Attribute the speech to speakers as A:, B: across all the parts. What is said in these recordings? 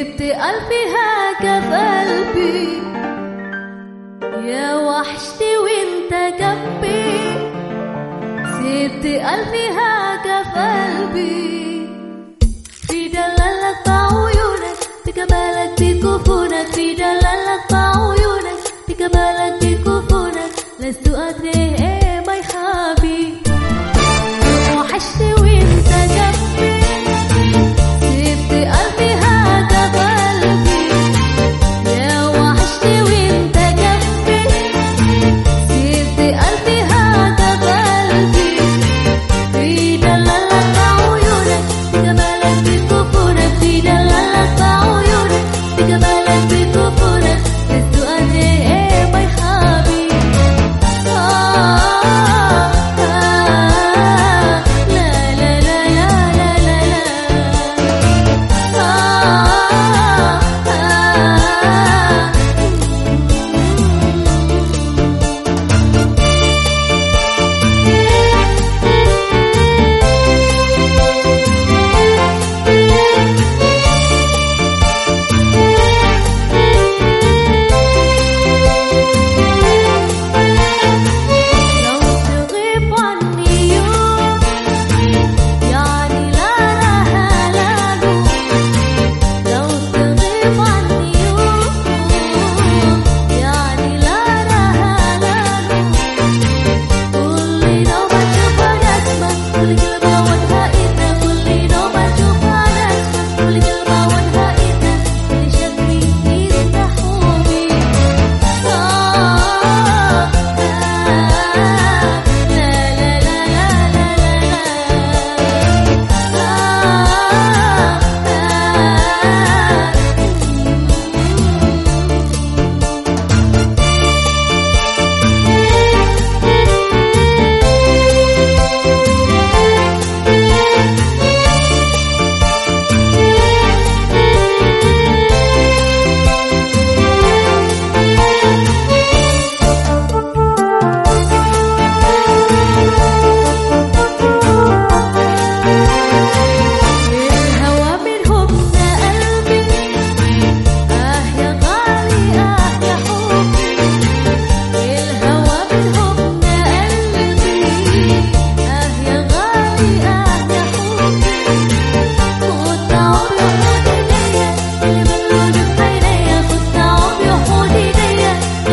A: سبت قلبي في قلبي يا وحشتي وانت جنبي. سبت قلبي في قلبي people one.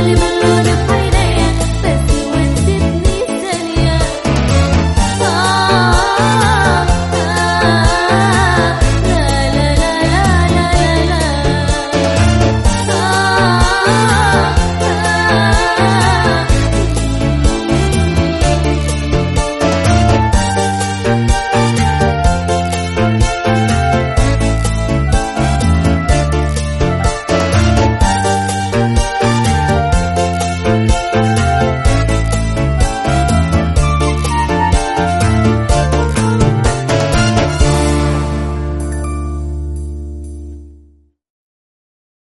A: Hadi.